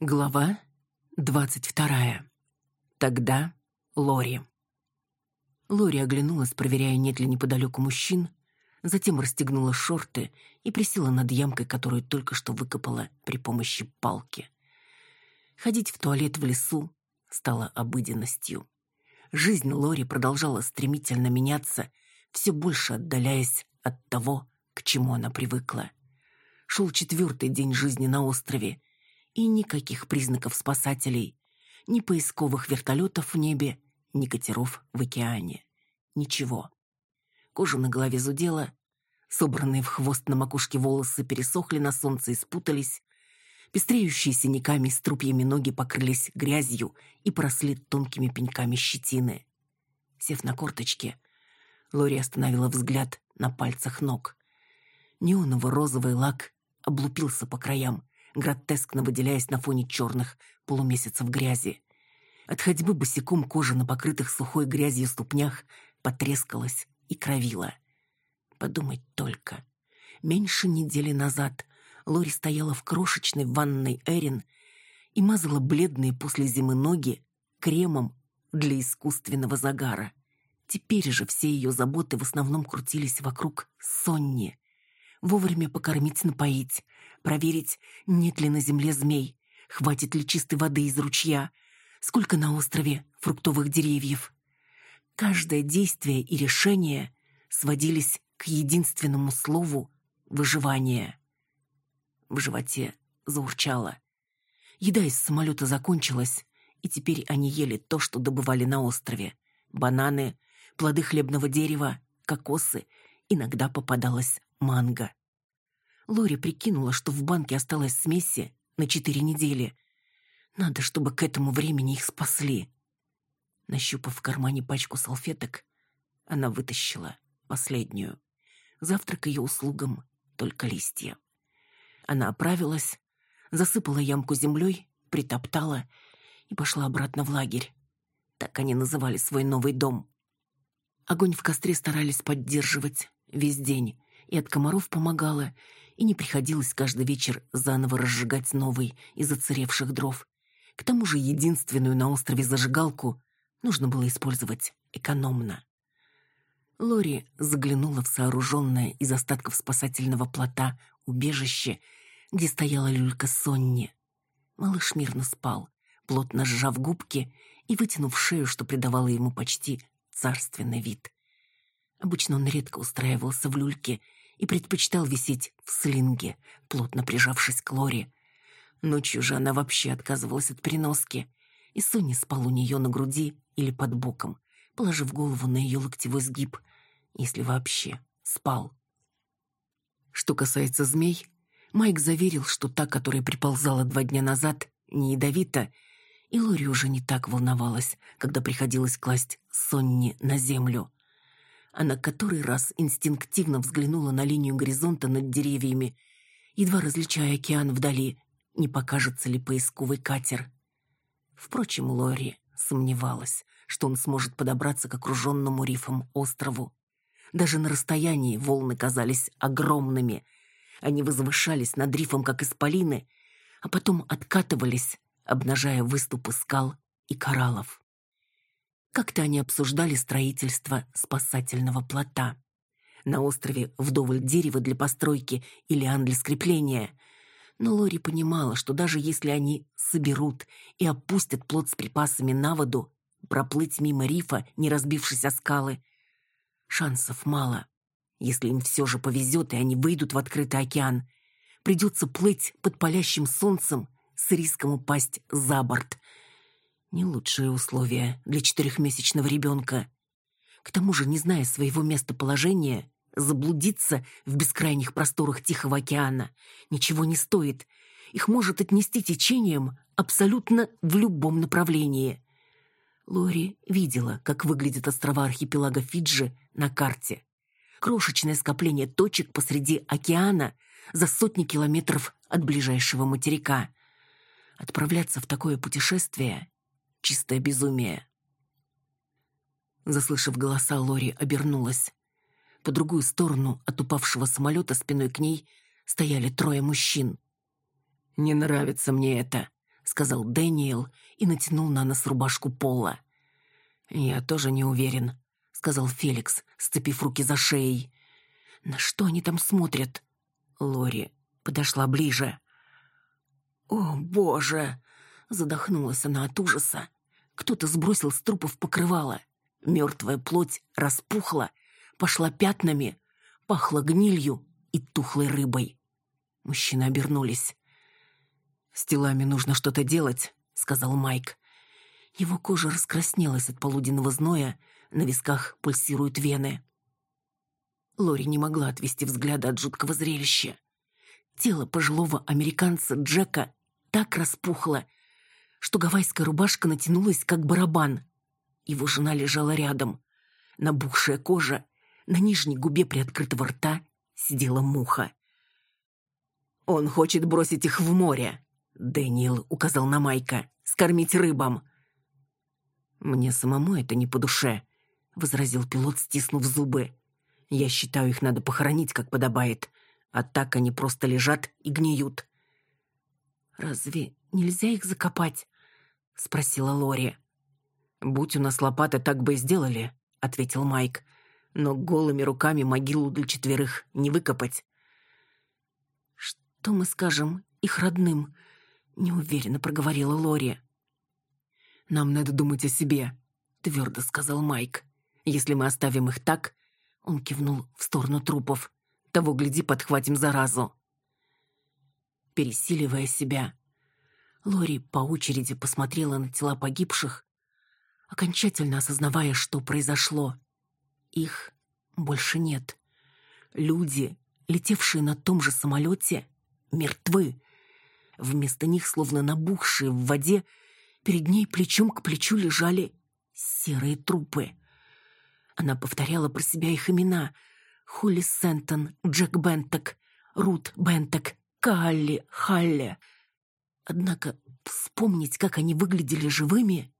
Глава двадцать вторая. Тогда Лори. Лори оглянулась, проверяя, нет ли неподалеку мужчин, затем расстегнула шорты и присела над ямкой, которую только что выкопала при помощи палки. Ходить в туалет в лесу стало обыденностью. Жизнь Лори продолжала стремительно меняться, все больше отдаляясь от того, к чему она привыкла. Шел четвертый день жизни на острове, и никаких признаков спасателей, ни поисковых вертолетов в небе, ни катеров в океане. Ничего. Кожа на голове зудела, собранные в хвост на макушке волосы пересохли на солнце и спутались, пестреющие синяками с трупьями ноги покрылись грязью и поросли тонкими пеньками щетины. Сев на корточки, Лори остановила взгляд на пальцах ног. Неоново-розовый лак облупился по краям, гротескно выделяясь на фоне черных полумесяцев грязи. От ходьбы босиком кожа на покрытых сухой грязью ступнях потрескалась и кровила. Подумать только. Меньше недели назад Лори стояла в крошечной ванной Эрин и мазала бледные после зимы ноги кремом для искусственного загара. Теперь же все ее заботы в основном крутились вокруг Сонни. Вовремя покормить, напоить, проверить, нет ли на земле змей, хватит ли чистой воды из ручья, сколько на острове фруктовых деревьев. Каждое действие и решение сводились к единственному слову «выживание». В животе заурчало. Еда из самолета закончилась, и теперь они ели то, что добывали на острове. Бананы, плоды хлебного дерева, кокосы, иногда попадалась манго. Лори прикинула, что в банке осталось смеси на четыре недели. Надо, чтобы к этому времени их спасли. Нащупав в кармане пачку салфеток, она вытащила последнюю. Завтрак ее услугам только листья. Она оправилась, засыпала ямку землей, притоптала и пошла обратно в лагерь. Так они называли свой новый дом. Огонь в костре старались поддерживать весь день, и от комаров помогала, и не приходилось каждый вечер заново разжигать новый из оцаревших дров. К тому же единственную на острове зажигалку нужно было использовать экономно. Лори заглянула в сооруженное из остатков спасательного плота убежище, где стояла люлька Сонни. Малыш мирно спал, плотно сжав губки и вытянув шею, что придавало ему почти царственный вид. Обычно он редко устраивался в люльке и предпочитал висеть в слинге, плотно прижавшись к Лоре. Ночью же она вообще отказывалась от переноски, и Соня спал у нее на груди или под боком, положив голову на ее локтевой сгиб, если вообще спал. Что касается змей, Майк заверил, что та, которая приползала два дня назад, не ядовита, и Лори уже не так волновалась, когда приходилось класть Сонни на землю. Она который раз инстинктивно взглянула на линию горизонта над деревьями, едва различая океан вдали, не покажется ли поисковый катер. Впрочем, Лори сомневалась, что он сможет подобраться к окруженному рифом острову. Даже на расстоянии волны казались огромными. Они возвышались над рифом, как исполины, а потом откатывались, обнажая выступы скал и кораллов. Как-то они обсуждали строительство спасательного плота. На острове вдоволь дерева для постройки и лиан для скрепления. Но Лори понимала, что даже если они соберут и опустят плот с припасами на воду, проплыть мимо рифа, не разбившись о скалы, шансов мало. Если им все же повезет, и они выйдут в открытый океан, придется плыть под палящим солнцем с риском упасть за борт – не лучшие условия для четырехмесячного ребенка. К тому же, не зная своего местоположения, заблудиться в бескрайних просторах Тихого океана ничего не стоит. Их может отнести течением абсолютно в любом направлении. Лори видела, как выглядят острова архипелага Фиджи на карте. Крошечное скопление точек посреди океана за сотни километров от ближайшего материка. Отправляться в такое путешествие чистое безумие. Заслышав голоса, Лори обернулась. По другую сторону от упавшего самолета спиной к ней стояли трое мужчин. «Не нравится мне это», — сказал Дэниел и натянул на нос рубашку Пола. «Я тоже не уверен», — сказал Феликс, сцепив руки за шеей. «На что они там смотрят?» Лори подошла ближе. «О, боже!» — задохнулась она от ужаса. Кто-то сбросил с трупов покрывало. Мертвая плоть распухла, пошла пятнами, пахла гнилью и тухлой рыбой. Мужчины обернулись. «С телами нужно что-то делать», — сказал Майк. Его кожа раскраснелась от полуденного зноя, на висках пульсируют вены. Лори не могла отвести взгляда от жуткого зрелища. Тело пожилого американца Джека так распухло, что гавайская рубашка натянулась, как барабан. Его жена лежала рядом. Набухшая кожа, на нижней губе приоткрытого рта сидела муха. «Он хочет бросить их в море», — Дэниел указал на Майка. «Скормить рыбам». «Мне самому это не по душе», — возразил пилот, стиснув зубы. «Я считаю, их надо похоронить, как подобает, а так они просто лежат и гниют». «Разве нельзя их закопать?» — спросила Лори. «Будь у нас лопаты, так бы и сделали», — ответил Майк. «Но голыми руками могилу для четверых не выкопать. «Что мы скажем их родным?» — неуверенно проговорила Лори. «Нам надо думать о себе», — твердо сказал Майк. «Если мы оставим их так...» — он кивнул в сторону трупов. «Того, гляди, подхватим заразу». Пересиливая себя, Лори по очереди посмотрела на тела погибших, окончательно осознавая, что произошло. Их больше нет. Люди, летевшие на том же самолете, мертвы. Вместо них, словно набухшие в воде, перед ней плечом к плечу лежали серые трупы. Она повторяла про себя их имена. Холли Сентон, Джек Бентек, Рут Бентек, Калли, Халли. Однако вспомнить, как они выглядели живыми,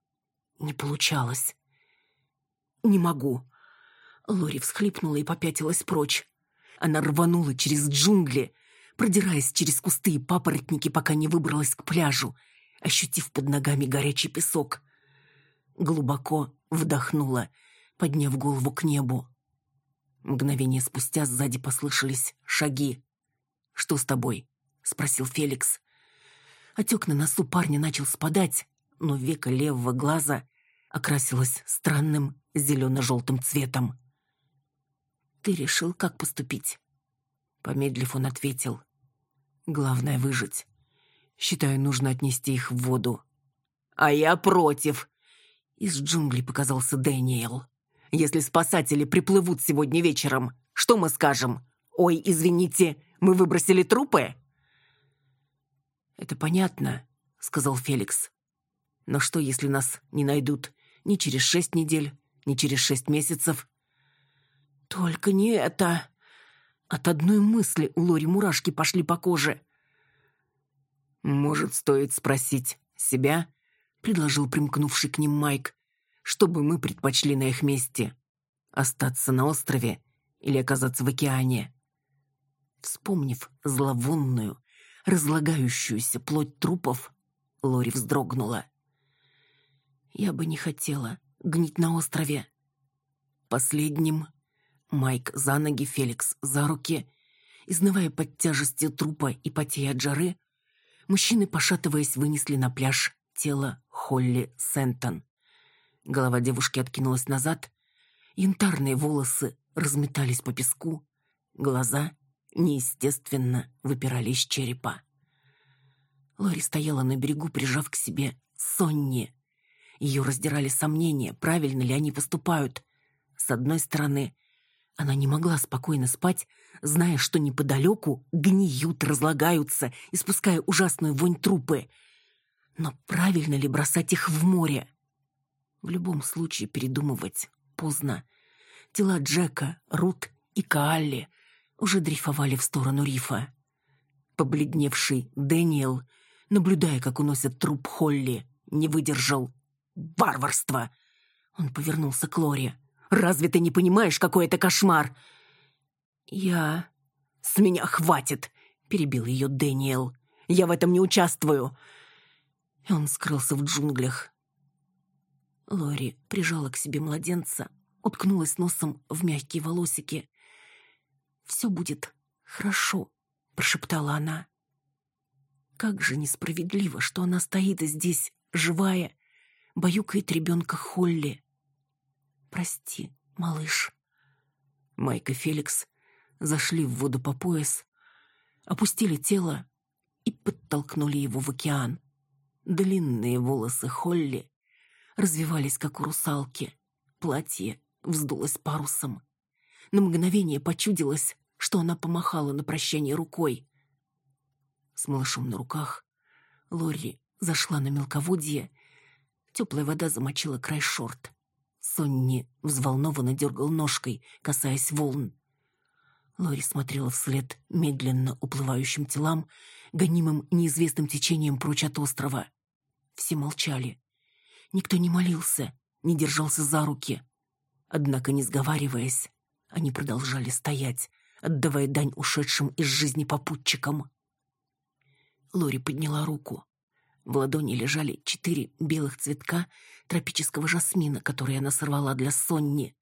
не получалось. «Не могу». Лори всхлипнула и попятилась прочь. Она рванула через джунгли, продираясь через кусты и папоротники, пока не выбралась к пляжу, ощутив под ногами горячий песок. Глубоко вдохнула, подняв голову к небу. Мгновение спустя сзади послышались шаги. «Что с тобой?» — спросил Феликс. Отек на носу парня начал спадать, но века левого глаза окрасилось странным зелено-желтым цветом. «Ты решил, как поступить?» Помедлив, он ответил. Главное — выжить. Считаю, нужно отнести их в воду. А я против. Из джунглей показался Дэниел. Если спасатели приплывут сегодня вечером, что мы скажем? Ой, извините, мы выбросили трупы? Это понятно, сказал Феликс. Но что, если нас не найдут ни через шесть недель, ни через шесть месяцев? Только не это, от одной мысли у Лори мурашки пошли по коже. «Может, стоит спросить себя?» — предложил примкнувший к ним Майк. «Что бы мы предпочли на их месте? Остаться на острове или оказаться в океане?» Вспомнив зловонную, разлагающуюся плоть трупов, Лори вздрогнула. «Я бы не хотела гнить на острове». Последним Майк за ноги, Феликс за руки. Изнывая под тяжестью трупа и потея от жары, мужчины, пошатываясь, вынесли на пляж тело Холли Сентон. Голова девушки откинулась назад, янтарные волосы разметались по песку, глаза неестественно выпирали из черепа. Лори стояла на берегу, прижав к себе Сонни. Ее раздирали сомнения, правильно ли они поступают. С одной стороны, она не могла спокойно спать, зная, что неподалеку гниют, разлагаются, испуская ужасную вонь трупы. Но правильно ли бросать их в море? В любом случае передумывать поздно. Тела Джека, Рут и Каалли уже дрейфовали в сторону рифа. Побледневший Дэниел, наблюдая, как уносят труп Холли, не выдержал. «Варварство!» Он повернулся к Лоре. Разве ты не понимаешь, какой это кошмар?» «Я...» «С меня хватит!» — перебил ее Дэниел. «Я в этом не участвую!» и он скрылся в джунглях. Лори прижала к себе младенца, уткнулась носом в мягкие волосики. «Все будет хорошо», — прошептала она. Как же несправедливо, что она стоит здесь, живая, баюкает ребенка Холли. «Прости, малыш». Майк и Феликс зашли в воду по пояс, опустили тело и подтолкнули его в океан. Длинные волосы Холли развивались, как у русалки. Платье вздулось парусом. На мгновение почудилось, что она помахала на прощание рукой. С малышом на руках Лори зашла на мелководье. Теплая вода замочила край шорт. Сонни взволнованно дергал ножкой, касаясь волн. Лори смотрела вслед медленно уплывающим телам, гонимым неизвестным течением прочь от острова. Все молчали. Никто не молился, не держался за руки. Однако, не сговариваясь, они продолжали стоять, отдавая дань ушедшим из жизни попутчикам. Лори подняла руку. В ладони лежали четыре белых цветка тропического жасмина, которые она сорвала для Сонни.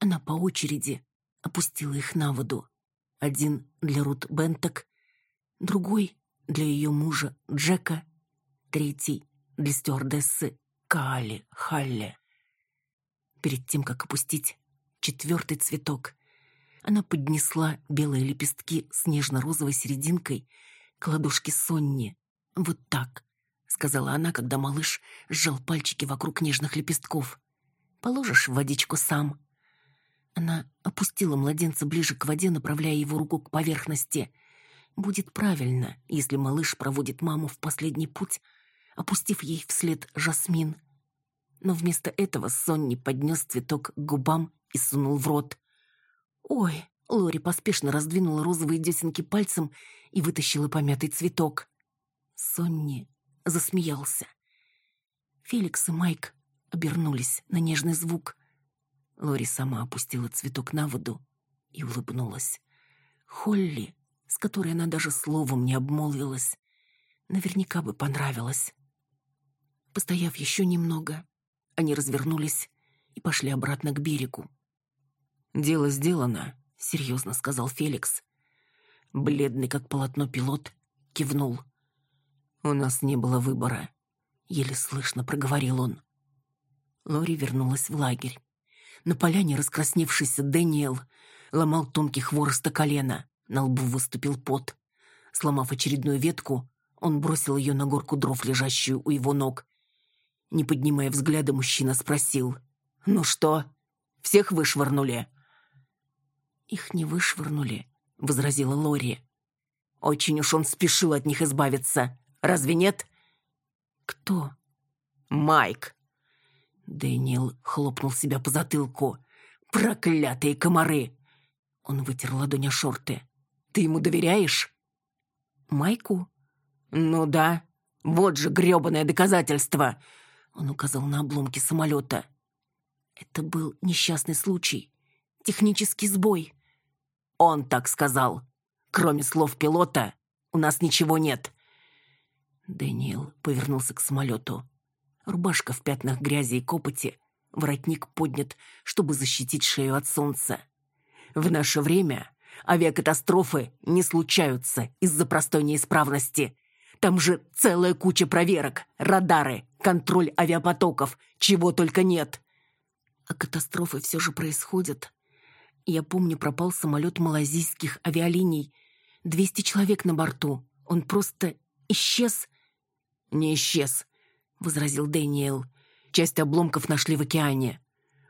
Она по очереди опустила их на воду. Один для Рут Бенток, другой для ее мужа Джека, третий для стюардессы Каали Халле. Перед тем, как опустить четвертый цветок, она поднесла белые лепестки с нежно-розовой серединкой к ладошке Сонни. «Вот так», — сказала она, когда малыш сжал пальчики вокруг нежных лепестков. «Положишь в водичку сам». Она опустила младенца ближе к воде, направляя его руку к поверхности. Будет правильно, если малыш проводит маму в последний путь, опустив ей вслед жасмин. Но вместо этого Сонни поднес цветок к губам и сунул в рот. «Ой!» — Лори поспешно раздвинула розовые десенки пальцем и вытащила помятый цветок. Сонни засмеялся. Феликс и Майк обернулись на нежный звук. Лори сама опустила цветок на воду и улыбнулась. Холли, с которой она даже словом не обмолвилась, наверняка бы понравилось. Постояв еще немного, они развернулись и пошли обратно к берегу. «Дело сделано», — серьезно сказал Феликс. Бледный, как полотно пилот, кивнул. «У нас не было выбора», — еле слышно проговорил он. Лори вернулась в лагерь. На поляне раскрасневшийся Дэниел ломал тонкий хвороста колена, на лбу выступил пот. Сломав очередную ветку, он бросил ее на горку дров, лежащую у его ног, не поднимая взгляда, мужчина спросил. «Ну что, всех вышвырнули?» «Их не вышвырнули», — возразила Лори. «Очень уж он спешил от них избавиться. Разве нет?» «Кто?» «Майк». Дэниел хлопнул себя по затылку. «Проклятые комары!» Он вытер ладонь шорты. «Ты ему доверяешь?» «Майку?» «Ну да. Вот же грёбаное доказательство!» Он указал на обломки самолета. Это был несчастный случай. Технический сбой. Он так сказал. Кроме слов пилота, у нас ничего нет. Дэниел повернулся к самолету. Рубашка в пятнах грязи и копоти, воротник поднят, чтобы защитить шею от солнца. В наше время авиакатастрофы не случаются из-за простой неисправности. Там же целая куча проверок, радары, контроль авиапотоков, чего только нет. А катастрофы все же происходят. Я помню, пропал самолет малазийских авиалиний. Двести человек на борту. Он просто исчез. Не исчез, возразил Дэниел. Часть обломков нашли в океане.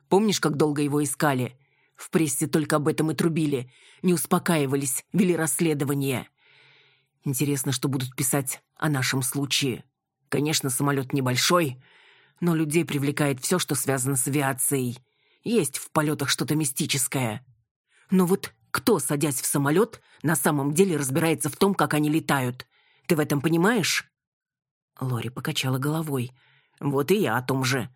Помнишь, как долго его искали? В прессе только об этом и трубили. Не успокаивались, вели расследование. Интересно, что будут писать о нашем случае. Конечно, самолет небольшой, но людей привлекает все, что связано с авиацией. Есть в полетах что-то мистическое. Но вот кто, садясь в самолет, на самом деле разбирается в том, как они летают? Ты в этом понимаешь?» Лори покачала головой. «Вот и я о том же.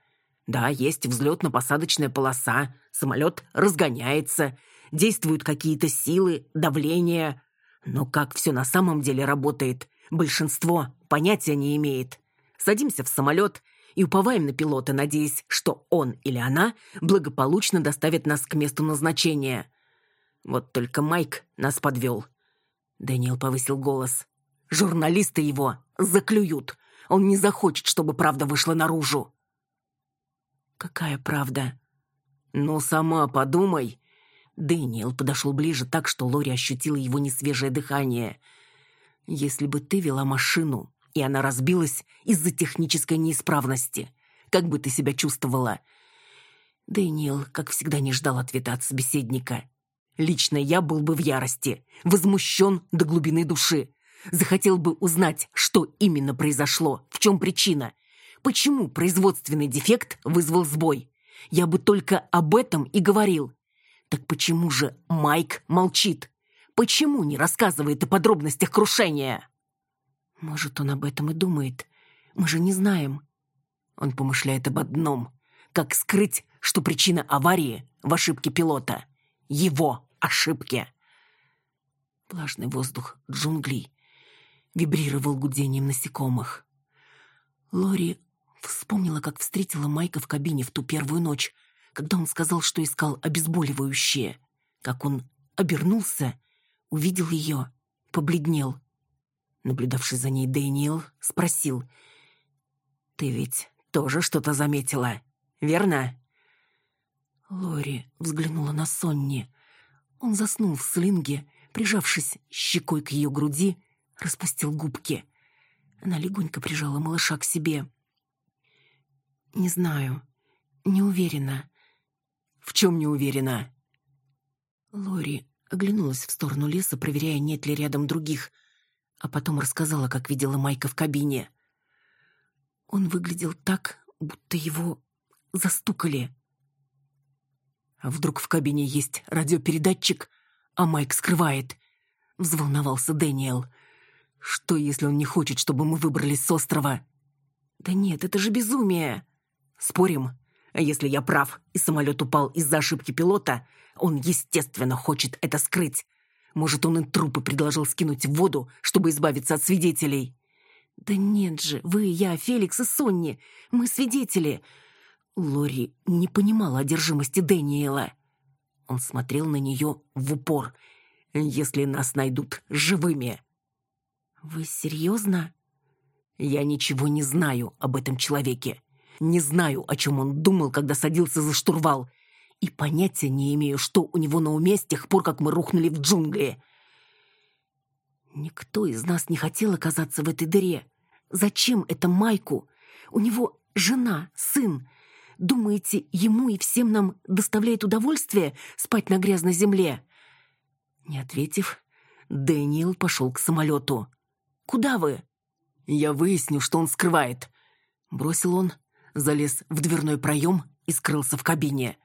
Да, есть взлетно-посадочная полоса, самолет разгоняется, действуют какие-то силы, давление. Но как все на самом деле работает, большинство понятия не имеет. Садимся в самолет и уповаем на пилота, надеясь, что он или она благополучно доставит нас к месту назначения. Вот только Майк нас подвел. Дэниел повысил голос. «Журналисты его заклюют. Он не захочет, чтобы правда вышла наружу». «Какая правда?» «Ну, сама подумай». Дэниел подошел ближе так, что Лори ощутила его несвежее дыхание. «Если бы ты вела машину, и она разбилась из-за технической неисправности, как бы ты себя чувствовала?» Дэниел, как всегда, не ждал ответа от собеседника. «Лично я был бы в ярости, возмущен до глубины души. Захотел бы узнать, что именно произошло, в чем причина, почему производственный дефект вызвал сбой. Я бы только об этом и говорил. Так почему же Майк молчит? Почему не рассказывает о подробностях крушения? Может, он об этом и думает. Мы же не знаем. Он помышляет об одном. Как скрыть, что причина аварии в ошибке пилота. Его ошибке. Влажный воздух джунглей вибрировал гудением насекомых. Лори Вспомнила, как встретила Майка в кабине в ту первую ночь, когда он сказал, что искал обезболивающее. Как он обернулся, увидел ее, побледнел. Наблюдавший за ней Дэниел спросил. «Ты ведь тоже что-то заметила, верно?» Лори взглянула на Сонни. Он заснул в слинге, прижавшись щекой к ее груди, распустил губки. Она легонько прижала малыша к себе. «Не знаю. Не уверена». «В чем не уверена?» Лори оглянулась в сторону леса, проверяя, нет ли рядом других, а потом рассказала, как видела Майка в кабине. Он выглядел так, будто его застукали. А вдруг в кабине есть радиопередатчик, а Майк скрывает? Взволновался Дэниел. Что, если он не хочет, чтобы мы выбрались с острова? Да нет, это же безумие. Спорим? А если я прав, и самолет упал из-за ошибки пилота, он, естественно, хочет это скрыть. Может, он и трупы предложил скинуть в воду, чтобы избавиться от свидетелей. Да нет же, вы, я, Феликс и Сонни, мы свидетели. Лори не понимала одержимости Дэниела. Он смотрел на нее в упор. «Если нас найдут живыми». «Вы серьезно?» «Я ничего не знаю об этом человеке. Не знаю, о чем он думал, когда садился за штурвал. И понятия не имею, что у него на уме с тех пор, как мы рухнули в джунгли. Никто из нас не хотел оказаться в этой дыре. Зачем это Майку? У него жена, сын. Думаете, ему и всем нам доставляет удовольствие спать на грязной земле?» Не ответив, Дэниел пошел к самолету. «Куда вы?» «Я выясню, что он скрывает», — бросил он, залез в дверной проем и скрылся в кабине.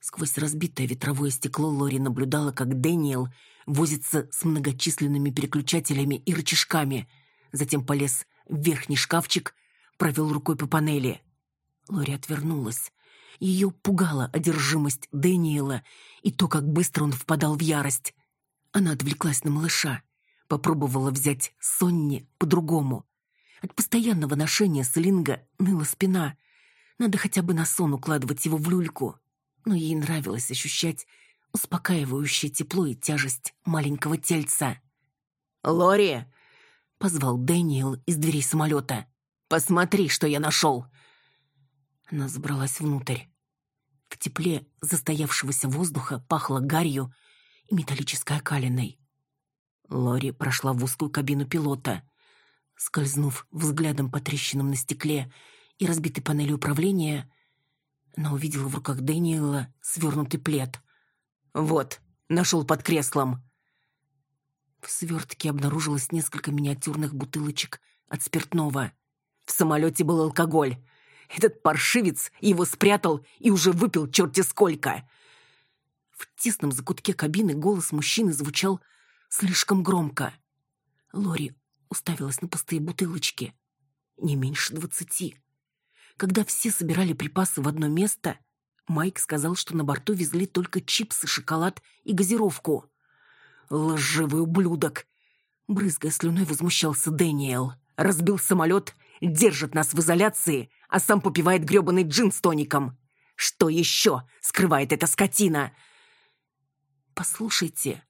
Сквозь разбитое ветровое стекло Лори наблюдала, как Дэниел возится с многочисленными переключателями и рычажками, затем полез в верхний шкафчик, провел рукой по панели. Лори отвернулась. Ее пугала одержимость Дэниела и то, как быстро он впадал в ярость. Она отвлеклась на малыша, попробовала взять Сонни по-другому. От постоянного ношения слинга ныла спина. Надо хотя бы на сон укладывать его в люльку. Но ей нравилось ощущать успокаивающее тепло и тяжесть маленького тельца. «Лори!» — позвал Дэниел из дверей самолета. «Посмотри, что я нашел!» Она забралась внутрь. В тепле застоявшегося воздуха пахло гарью и металлической окалиной. Лори прошла в узкую кабину пилота. Скользнув взглядом по трещинам на стекле и разбитой панели управления, она увидела в руках Дэниела свернутый плед. «Вот, нашел под креслом». В свертке обнаружилось несколько миниатюрных бутылочек от спиртного. В самолете был алкоголь. Этот паршивец его спрятал и уже выпил черти сколько. В тесном закутке кабины голос мужчины звучал слишком громко. Лори уставилась на пустые бутылочки. Не меньше двадцати. Когда все собирали припасы в одно место, Майк сказал, что на борту везли только чипсы, шоколад и газировку. «Лживый ублюдок!» Брызгая слюной, возмущался Дэниел. «Разбил самолет держит нас в изоляции, а сам попивает грёбаный джин с тоником. Что еще скрывает эта скотина? Послушайте,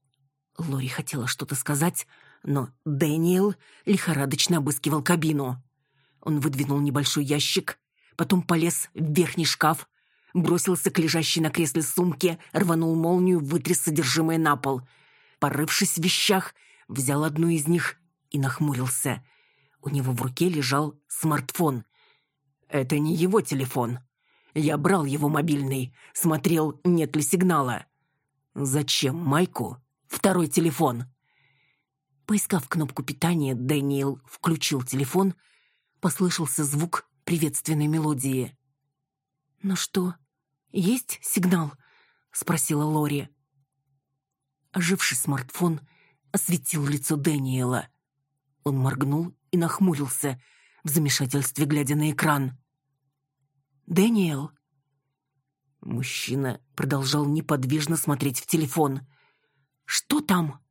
Лори хотела что-то сказать, но Дэниел лихорадочно обыскивал кабину. Он выдвинул небольшой ящик, потом полез в верхний шкаф, бросился к лежащей на кресле сумке, рванул молнию, вытряс содержимое на пол. Порывшись в вещах, взял одну из них и нахмурился. У него в руке лежал смартфон. Это не его телефон. Я брал его мобильный, смотрел, нет ли сигнала. Зачем Майку второй телефон? Поискав кнопку питания, Дэниел включил телефон. Послышался звук приветственной мелодии. «Ну что, есть сигнал?» — спросила Лори. Оживший смартфон осветил лицо Дэниела. Он моргнул и нахмурился, в замешательстве глядя на экран. «Дэниел?» Мужчина продолжал неподвижно смотреть в телефон. «Что там?»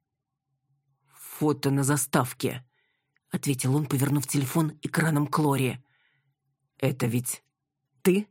«Фото на заставке», — ответил он, повернув телефон экраном к Лоре. «Это ведь ты?»